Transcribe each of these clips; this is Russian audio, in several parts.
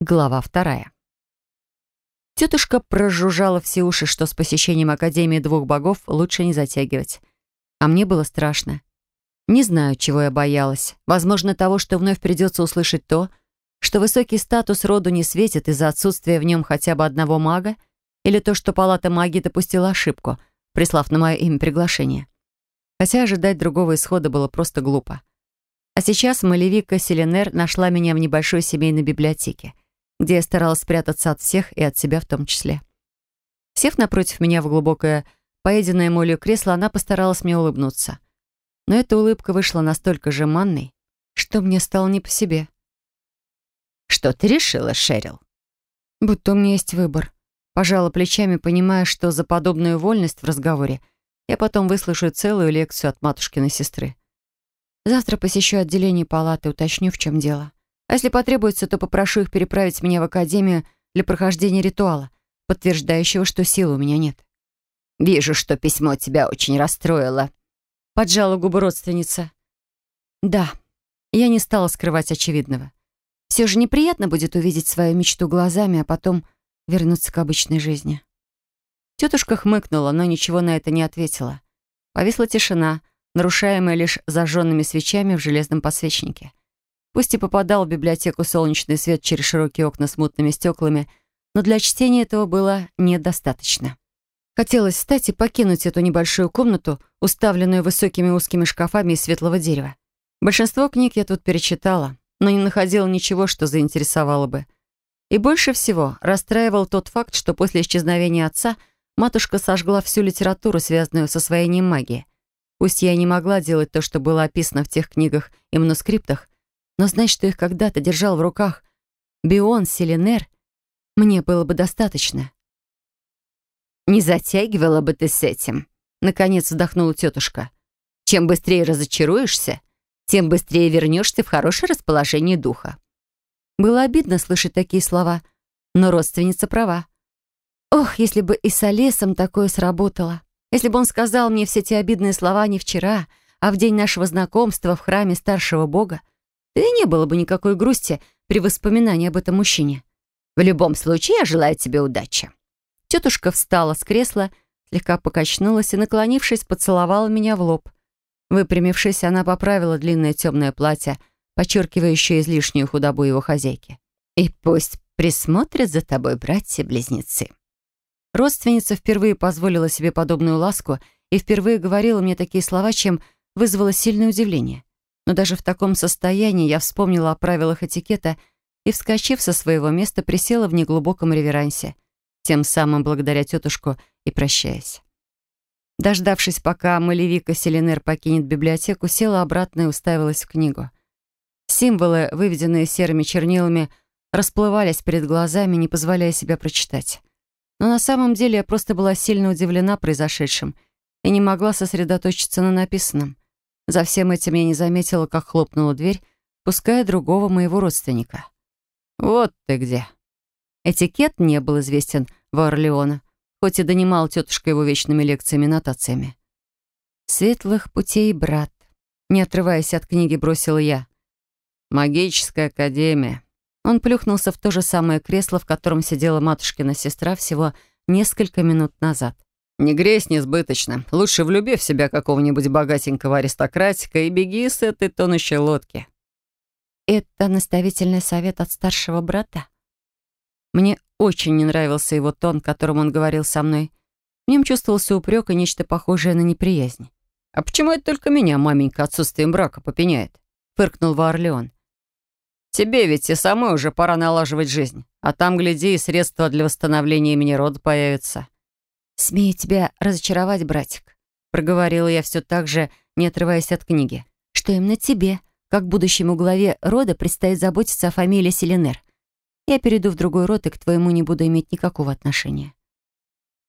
Глава вторая. Тетушка прожужжала все уши, что с посещением Академии двух богов лучше не затягивать. А мне было страшно. Не знаю, чего я боялась. Возможно, того, что вновь придется услышать то, что высокий статус роду не светит из-за отсутствия в нем хотя бы одного мага, или то, что палата магии допустила ошибку, прислав на мое имя приглашение. Хотя ожидать другого исхода было просто глупо. А сейчас Малевика Селенер нашла меня в небольшой семейной библиотеке где я старалась спрятаться от всех и от себя в том числе. Сев напротив меня в глубокое, поеденное молью кресло, она постаралась мне улыбнуться. Но эта улыбка вышла настолько же манной, что мне стало не по себе. «Что ты решила, Шерил?» «Будто у меня есть выбор». Пожала плечами, понимая, что за подобную вольность в разговоре я потом выслушаю целую лекцию от матушкиной сестры. Завтра посещу отделение палаты, уточню, в чем дело. А если потребуется, то попрошу их переправить меня в академию для прохождения ритуала, подтверждающего, что силы у меня нет. «Вижу, что письмо тебя очень расстроило», — поджала губы родственница. «Да, я не стала скрывать очевидного. Все же неприятно будет увидеть свою мечту глазами, а потом вернуться к обычной жизни». Тетушка хмыкнула, но ничего на это не ответила. Повисла тишина, нарушаемая лишь зажженными свечами в железном подсвечнике. Пусть и попадал в библиотеку солнечный свет через широкие окна с мутными стеклами, но для чтения этого было недостаточно. Хотелось встать и покинуть эту небольшую комнату, уставленную высокими узкими шкафами из светлого дерева. Большинство книг я тут перечитала, но не находила ничего, что заинтересовало бы. И больше всего расстраивал тот факт, что после исчезновения отца матушка сожгла всю литературу, связанную с освоением магии. Пусть я не могла делать то, что было описано в тех книгах и манускриптах, но знать, что их когда-то держал в руках Бион Селенер, мне было бы достаточно. «Не затягивала бы ты с этим», — наконец вздохнула тетушка. «Чем быстрее разочаруешься, тем быстрее вернешься в хорошее расположение духа». Было обидно слышать такие слова, но родственница права. Ох, если бы и с Олесом такое сработало. Если бы он сказал мне все те обидные слова не вчера, а в день нашего знакомства в храме старшего бога, да и не было бы никакой грусти при воспоминании об этом мужчине. В любом случае, я желаю тебе удачи. Тетушка встала с кресла, слегка покачнулась и, наклонившись, поцеловала меня в лоб. Выпрямившись, она поправила длинное темное платье, подчеркивающее излишнюю худобу его хозяйки. «И пусть присмотрят за тобой братья-близнецы». Родственница впервые позволила себе подобную ласку и впервые говорила мне такие слова, чем вызвало сильное удивление. Но даже в таком состоянии я вспомнила о правилах этикета и, вскочив со своего места, присела в неглубоком реверансе, тем самым благодаря тетушку и прощаясь. Дождавшись, пока Малевика Селенер покинет библиотеку, села обратно и уставилась в книгу. Символы, выведенные серыми чернилами, расплывались перед глазами, не позволяя себя прочитать. Но на самом деле я просто была сильно удивлена произошедшим и не могла сосредоточиться на написанном. За всем этим я не заметила, как хлопнула дверь, пуская другого моего родственника. «Вот ты где!» Этикет не был известен в Орлеона, хоть и донимал тетушка его вечными лекциями и нотациями. «Светлых путей, брат», — не отрываясь от книги, бросила я. «Магическая академия». Он плюхнулся в то же самое кресло, в котором сидела матушкина сестра всего несколько минут назад. Не гресь несбыточно. Лучше влюби в себя какого-нибудь богатенького аристократика и беги с этой тонущей лодки. Это наставительный совет от старшего брата? Мне очень не нравился его тон, которым он говорил со мной. В нем чувствовался упрек и нечто похожее на неприязнь. «А почему это только меня маменька отсутствием брака попеняет?» — фыркнул Варлеон. «Тебе ведь и самой уже пора налаживать жизнь, а там, гляди, и средства для восстановления имени рода появятся». «Смею тебя разочаровать, братик», — проговорила я все так же, не отрываясь от книги, «что именно тебе, как будущему главе рода, предстоит заботиться о фамилии Селенер. Я перейду в другой род и к твоему не буду иметь никакого отношения».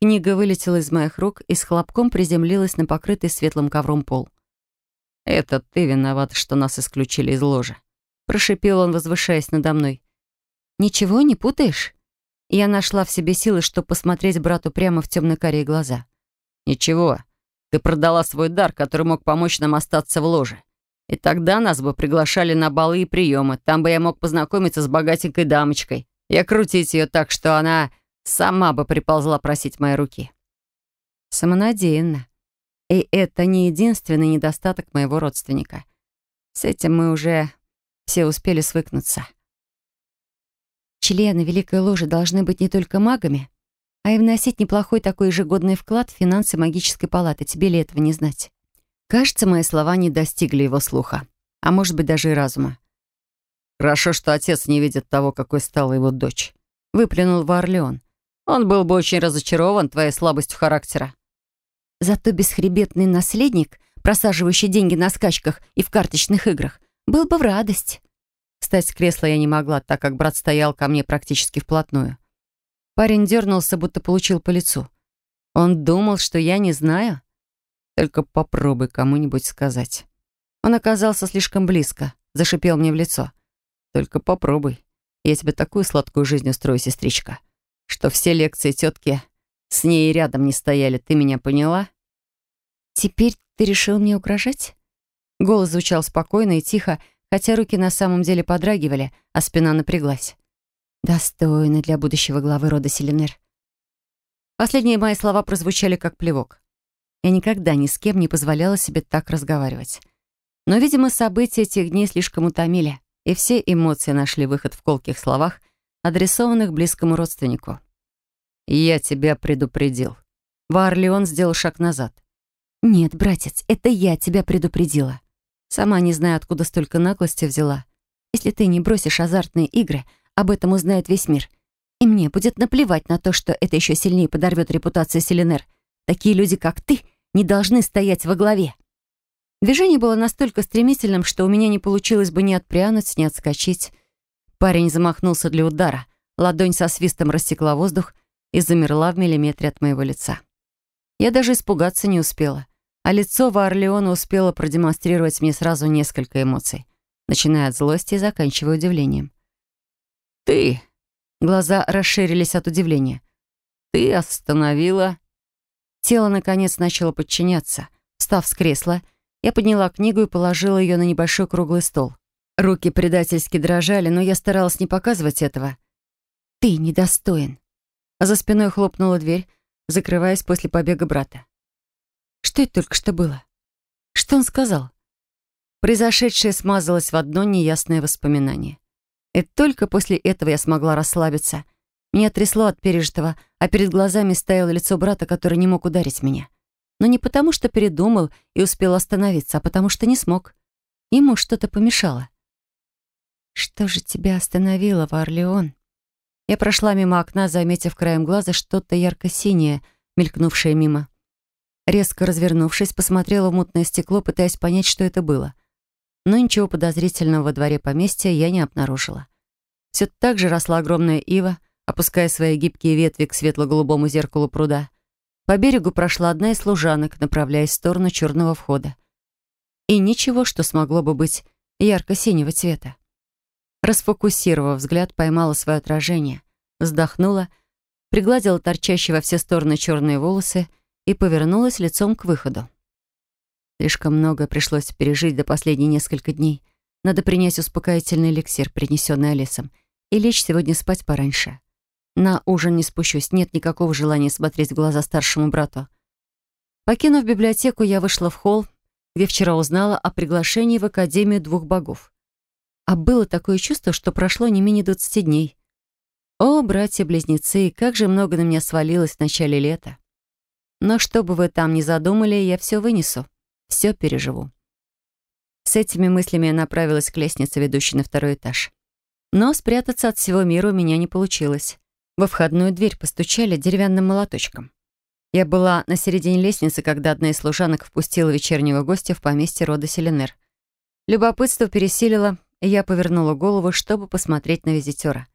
Книга вылетела из моих рук и с хлопком приземлилась на покрытый светлым ковром пол. «Это ты виноват, что нас исключили из ложи», — прошипел он, возвышаясь надо мной. «Ничего не путаешь?» Я нашла в себе силы, чтобы посмотреть брату прямо в темно-карие глаза. «Ничего, ты продала свой дар, который мог помочь нам остаться в ложе. И тогда нас бы приглашали на балы и приемы. Там бы я мог познакомиться с богатенькой дамочкой, Я крутить ее так, что она сама бы приползла просить моей руки. Самонадеянно. И это не единственный недостаток моего родственника. С этим мы уже все успели свыкнуться. Члены Великой Ложи должны быть не только магами, а и вносить неплохой такой ежегодный вклад в финансы магической палаты. Тебе ли этого не знать? Кажется, мои слова не достигли его слуха, а может быть даже и разума. «Хорошо, что отец не видит того, какой стала его дочь», — выплюнул Варлеон. «Он был бы очень разочарован твоей слабостью характера». Зато бесхребетный наследник, просаживающий деньги на скачках и в карточных играх, был бы в радость. Встать с кресла я не могла, так как брат стоял ко мне практически вплотную. Парень дернулся, будто получил по лицу. Он думал, что я не знаю? Только попробуй кому-нибудь сказать. Он оказался слишком близко, зашипел мне в лицо. Только попробуй. Я тебе такую сладкую жизнь устрою, сестричка, что все лекции тетки с ней рядом не стояли. Ты меня поняла? Теперь ты решил мне угрожать? Голос звучал спокойно и тихо, хотя руки на самом деле подрагивали, а спина напряглась. Достойно для будущего главы рода Селенер. Последние мои слова прозвучали как плевок. Я никогда ни с кем не позволяла себе так разговаривать. Но, видимо, события этих дней слишком утомили и все эмоции нашли выход в колких словах, адресованных близкому родственнику. «Я тебя предупредил». Варлеон сделал шаг назад. «Нет, братец, это я тебя предупредила. Сама не знаю, откуда столько наглости взяла. Если ты не бросишь азартные игры, об этом узнает весь мир. И мне будет наплевать на то, что это еще сильнее подорвет репутацию Селенер. Такие люди, как ты, не должны стоять во главе». Движение было настолько стремительным, что у меня не получилось бы ни отпрянуть, ни отскочить. Парень замахнулся для удара. Ладонь со свистом рассекла воздух и замерла в миллиметре от моего лица. Я даже испугаться не успела. А лицо Варлеона успело продемонстрировать мне сразу несколько эмоций, начиная от злости и заканчивая удивлением. «Ты!» Глаза расширились от удивления. «Ты остановила...» Тело, наконец, начало подчиняться. Встав с кресла, я подняла книгу и положила ее на небольшой круглый стол. Руки предательски дрожали, но я старалась не показывать этого. «Ты недостоин». А за спиной хлопнула дверь, закрываясь после побега брата. Что это только что было? Что он сказал? Произошедшее смазалось в одно неясное воспоминание. И только после этого я смогла расслабиться. Меня трясло от пережитого, а перед глазами стояло лицо брата, который не мог ударить меня но не потому, что передумал и успел остановиться, а потому что не смог. Ему что-то помешало. «Что же тебя остановило, Варлеон?» Я прошла мимо окна, заметив краем глаза что-то ярко-синее, мелькнувшее мимо. Резко развернувшись, посмотрела в мутное стекло, пытаясь понять, что это было. Но ничего подозрительного во дворе поместья я не обнаружила. Все так же росла огромная ива, опуская свои гибкие ветви к светло-голубому зеркалу пруда. По берегу прошла одна из служанок, направляясь в сторону черного входа. И ничего, что смогло бы быть ярко-синего цвета. Расфокусировав взгляд, поймала свое отражение, вздохнула, пригладила торчащие во все стороны черные волосы и повернулась лицом к выходу. Слишком много пришлось пережить до последних несколько дней. Надо принять успокоительный эликсир, принесенный Алисом, и лечь сегодня спать пораньше. На ужин не спущусь, нет никакого желания смотреть в глаза старшему брату. Покинув библиотеку, я вышла в холл, где вчера узнала о приглашении в Академию двух богов. А было такое чувство, что прошло не менее двадцати дней. О, братья-близнецы, как же много на меня свалилось в начале лета. Но что бы вы там ни задумали, я все вынесу, все переживу. С этими мыслями я направилась к лестнице, ведущей на второй этаж. Но спрятаться от всего мира у меня не получилось. Во входную дверь постучали деревянным молоточком. Я была на середине лестницы, когда одна из служанок впустила вечернего гостя в поместье рода Селенер. Любопытство пересилило, и я повернула голову, чтобы посмотреть на визитера.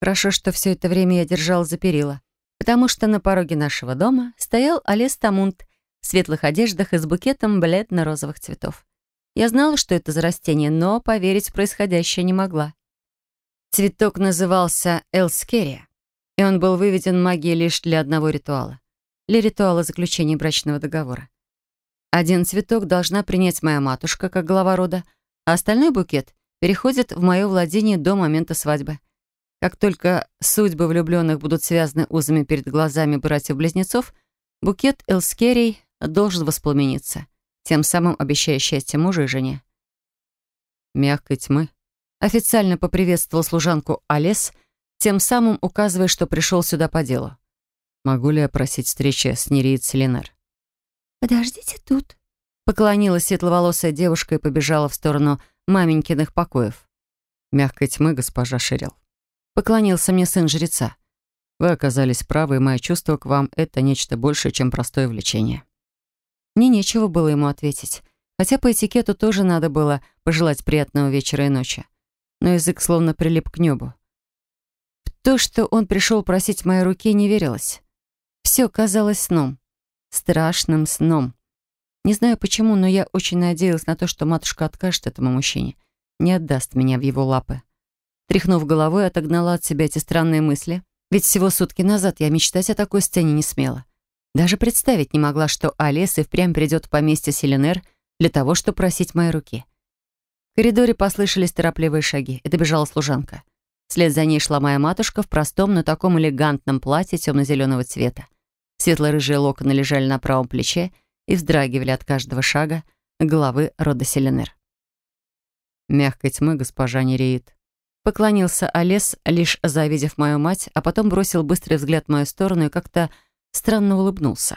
Хорошо, что все это время я держала за перила, потому что на пороге нашего дома стоял Олес Тамунт в светлых одеждах и с букетом бледно-розовых цветов. Я знала, что это за растение, но поверить в происходящее не могла. Цветок назывался Элскерия и он был выведен магией лишь для одного ритуала. Для ритуала заключения брачного договора. Один цветок должна принять моя матушка, как глава рода, а остальной букет переходит в мое владение до момента свадьбы. Как только судьбы влюбленных будут связаны узами перед глазами братьев-близнецов, букет Элскерий должен воспламениться, тем самым обещая счастье мужу и жене. «Мягкой тьмы», — официально поприветствовал служанку Олес, тем самым указывая, что пришел сюда по делу. «Могу ли я просить встречи с Нереид Селенар?» «Подождите тут», — поклонилась светловолосая девушка и побежала в сторону маменькиных покоев. «Мягкой тьмы, госпожа Ширил». Поклонился мне сын жреца. Вы оказались правы, и мое чувство к вам — это нечто большее, чем простое влечение. Мне нечего было ему ответить. Хотя по этикету тоже надо было пожелать приятного вечера и ночи. Но язык словно прилип к небу. В то, что он пришел просить моей руки, не верилось. Все казалось сном. Страшным сном. Не знаю почему, но я очень надеялась на то, что матушка откажет этому мужчине, не отдаст меня в его лапы. Тряхнув головой, отогнала от себя эти странные мысли. Ведь всего сутки назад я мечтать о такой сцене не смела. Даже представить не могла, что Олес и впрямь придет в поместье Селенер для того, чтобы просить моей руки. В коридоре послышались торопливые шаги. Это бежала служанка. Вслед за ней шла моя матушка в простом, но таком элегантном платье темно-зеленого цвета. Светло-рыжие локоны лежали на правом плече и вздрагивали от каждого шага головы рода Селенер. «Мягкой тьмы, госпожа Нереид», Поклонился Олес, лишь завидев мою мать, а потом бросил быстрый взгляд в мою сторону и как-то странно улыбнулся.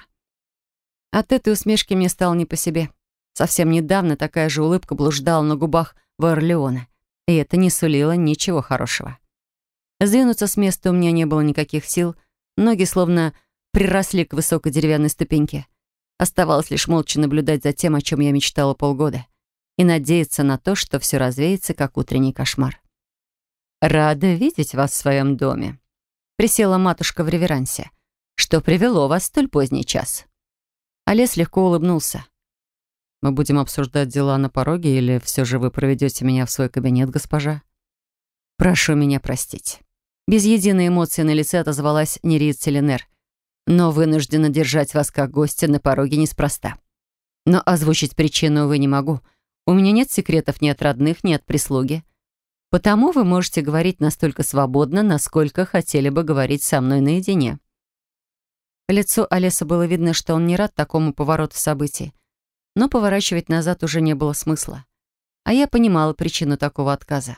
От этой усмешки мне стало не по себе. Совсем недавно такая же улыбка блуждала на губах Варлеона, и это не сулило ничего хорошего. Сдвинуться с места у меня не было никаких сил, ноги словно приросли к высокой деревянной ступеньке. Оставалось лишь молча наблюдать за тем, о чем я мечтала полгода, и надеяться на то, что все развеется, как утренний кошмар. «Рада видеть вас в своем доме», — присела матушка в реверансе. «Что привело вас в столь поздний час?» Олес легко улыбнулся. «Мы будем обсуждать дела на пороге, или все же вы проведете меня в свой кабинет, госпожа?» «Прошу меня простить». Без единой эмоции на лице отозвалась Нерит Селенер. «Но вынуждена держать вас как гостя на пороге неспроста. Но озвучить причину, увы, не могу. У меня нет секретов ни от родных, ни от прислуги. Потому вы можете говорить настолько свободно, насколько хотели бы говорить со мной наедине». По лицу Олеса было видно, что он не рад такому повороту событий. Но поворачивать назад уже не было смысла. А я понимала причину такого отказа.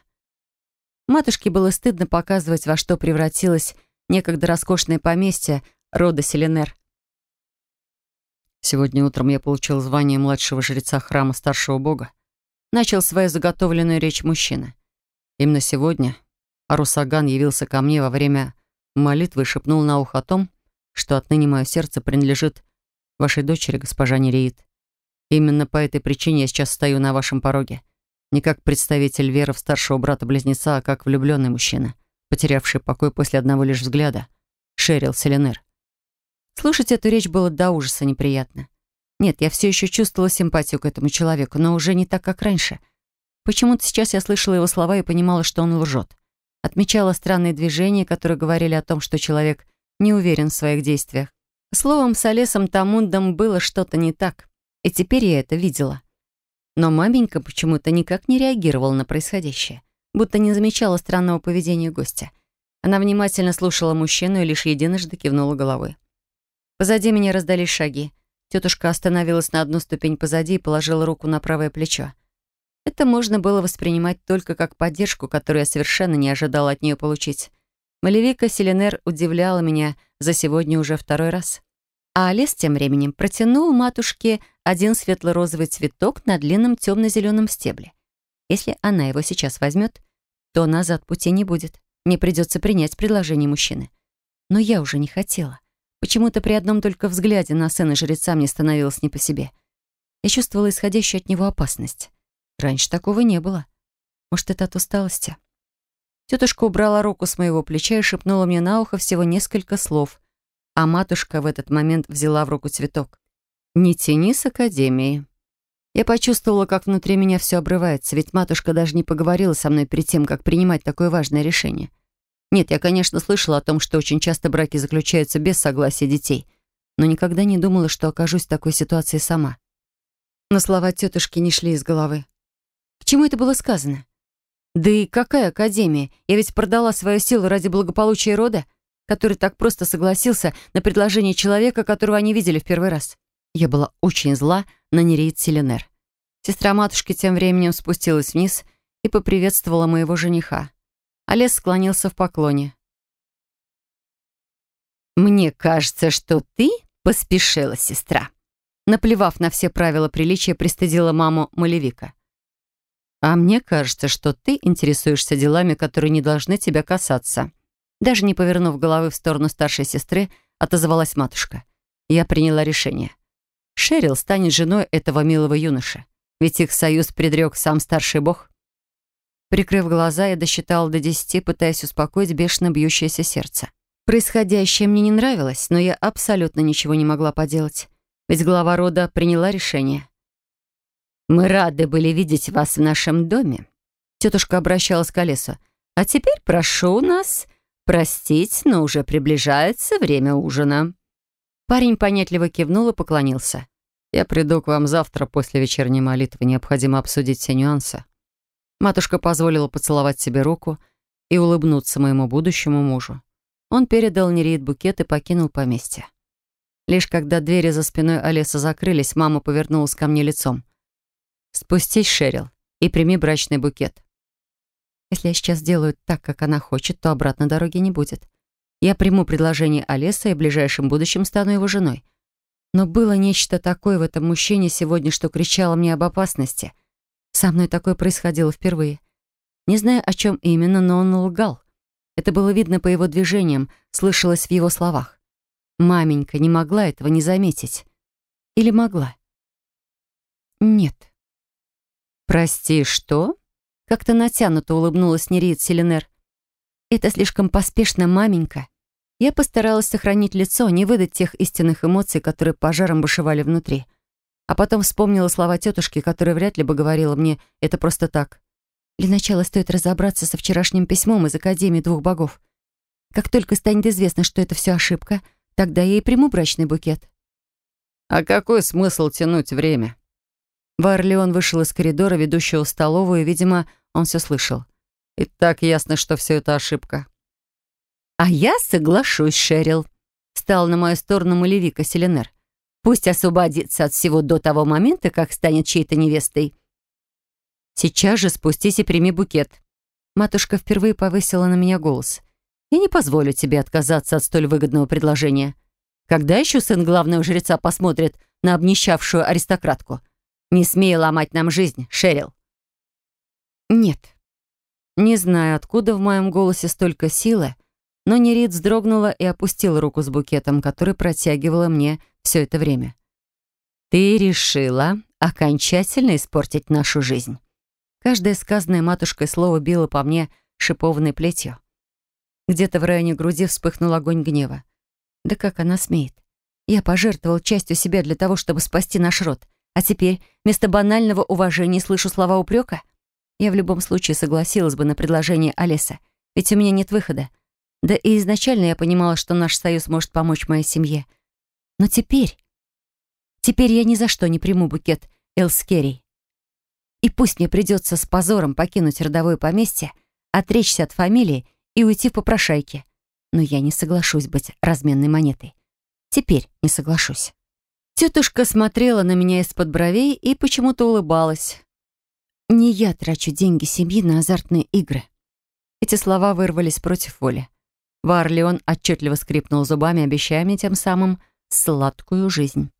Матушке было стыдно показывать, во что превратилось некогда роскошное поместье рода Селенер. «Сегодня утром я получил звание младшего жреца храма старшего бога», начал свою заготовленную речь мужчина. Именно сегодня Арусаган явился ко мне во время молитвы и шепнул на ухо о том, что отныне мое сердце принадлежит вашей дочери, госпожа Нереид. Именно по этой причине я сейчас стою на вашем пороге. Не как представитель веры в старшего брата-близнеца, а как влюбленный мужчина, потерявший покой после одного лишь взгляда. Шерил Селенер. Слушать эту речь было до ужаса неприятно. Нет, я все еще чувствовала симпатию к этому человеку, но уже не так, как раньше — Почему-то сейчас я слышала его слова и понимала, что он лжет. Отмечала странные движения, которые говорили о том, что человек не уверен в своих действиях. Словом, с Олесом Тамундом было что-то не так. И теперь я это видела. Но маменька почему-то никак не реагировала на происходящее, будто не замечала странного поведения гостя. Она внимательно слушала мужчину и лишь единожды кивнула головой. Позади меня раздались шаги. Тетушка остановилась на одну ступень позади и положила руку на правое плечо. Это можно было воспринимать только как поддержку, которую я совершенно не ожидала от нее получить. Малевика Селенер удивляла меня за сегодня уже второй раз. А Олес тем временем протянул матушке один светло-розовый цветок на длинном темно-зеленом стебле. Если она его сейчас возьмет, то назад пути не будет. Мне придется принять предложение мужчины. Но я уже не хотела. Почему-то при одном только взгляде на сына жреца мне становилось не по себе. Я чувствовала исходящую от него опасность. Раньше такого не было. Может, это от усталости? Тетушка убрала руку с моего плеча и шепнула мне на ухо всего несколько слов. А матушка в этот момент взяла в руку цветок. «Не тяни с академией». Я почувствовала, как внутри меня все обрывается, ведь матушка даже не поговорила со мной перед тем, как принимать такое важное решение. Нет, я, конечно, слышала о том, что очень часто браки заключаются без согласия детей, но никогда не думала, что окажусь в такой ситуации сама. Но слова тетушки не шли из головы. К чему это было сказано? Да и какая академия? Я ведь продала свою силу ради благополучия рода, который так просто согласился на предложение человека, которого они видели в первый раз. Я была очень зла на Нереид Селенер. Сестра матушки тем временем спустилась вниз и поприветствовала моего жениха. Олес склонился в поклоне. «Мне кажется, что ты поспешила, сестра». Наплевав на все правила приличия, пристыдила маму Малевика. «А мне кажется, что ты интересуешься делами, которые не должны тебя касаться». Даже не повернув головы в сторону старшей сестры, отозвалась матушка. Я приняла решение. Шерил станет женой этого милого юноши. Ведь их союз предрек сам старший бог. Прикрыв глаза, я досчитала до десяти, пытаясь успокоить бешено бьющееся сердце. Происходящее мне не нравилось, но я абсолютно ничего не могла поделать. Ведь глава рода приняла решение. «Мы рады были видеть вас в нашем доме», — тетушка обращалась к Олесу. «А теперь прошу нас простить, но уже приближается время ужина». Парень понятливо кивнул и поклонился. «Я приду к вам завтра после вечерней молитвы. Необходимо обсудить все нюансы». Матушка позволила поцеловать себе руку и улыбнуться моему будущему мужу. Он передал Нерит букет и покинул поместье. Лишь когда двери за спиной Олеса закрылись, мама повернулась ко мне лицом. «Спустись, Шерил, и прими брачный букет». Если я сейчас сделаю так, как она хочет, то обратно дороги не будет. Я приму предложение Олеса и в ближайшем будущем стану его женой. Но было нечто такое в этом мужчине сегодня, что кричало мне об опасности. Со мной такое происходило впервые. Не знаю, о чем именно, но он лгал. Это было видно по его движениям, слышалось в его словах. Маменька не могла этого не заметить. Или могла? Нет. «Прости, что?» Как-то натянуто улыбнулась Нериет Селенер. «Это слишком поспешно, маменька». Я постаралась сохранить лицо, не выдать тех истинных эмоций, которые пожаром бушевали внутри. А потом вспомнила слова тетушки, которая вряд ли бы говорила мне это просто так. Для начала стоит разобраться со вчерашним письмом из Академии двух богов. Как только станет известно, что это все ошибка, тогда я и приму брачный букет. А какой смысл тянуть время? Варлеон вышел из коридора, ведущего в столовую, и, видимо, он все слышал. И так ясно, что все это ошибка. «А я соглашусь, Шерил», — стал на мою сторону Малевика Селенер. «Пусть освободится от всего до того момента, как станет чьей-то невестой. «Сейчас же спустись и прими букет». Матушка впервые повысила на меня голос. «Я не позволю тебе отказаться от столь выгодного предложения. Когда еще сын главного жреца посмотрит на обнищавшую аристократку? Не смей ломать нам жизнь, Шерил». «Нет». Не знаю, откуда в моем голосе столько силы, но Нерит вздрогнула и опустила руку с букетом, который протягивала мне все это время. «Ты решила окончательно испортить нашу жизнь». Каждое сказанное матушкой слово било по мне шипованной плетью. Где-то в районе груди вспыхнул огонь гнева. Да как она смеет? Я пожертвовал частью себя для того, чтобы спасти наш род. А теперь вместо банального уважения слышу слова упрека? Я в любом случае согласилась бы на предложение Олеса, ведь у меня нет выхода. Да и изначально я понимала, что наш союз может помочь моей семье. Но теперь... Теперь я ни за что не приму букет Элскерий. И пусть мне придется с позором покинуть родовое поместье, отречься от фамилии и уйти в попрошайки. Но я не соглашусь быть разменной монетой. Теперь не соглашусь. Тетушка смотрела на меня из-под бровей и почему-то улыбалась. «Не я трачу деньги семьи на азартные игры». Эти слова вырвались против воли. Варлеон отчетливо скрипнул зубами, обещая мне тем самым сладкую жизнь.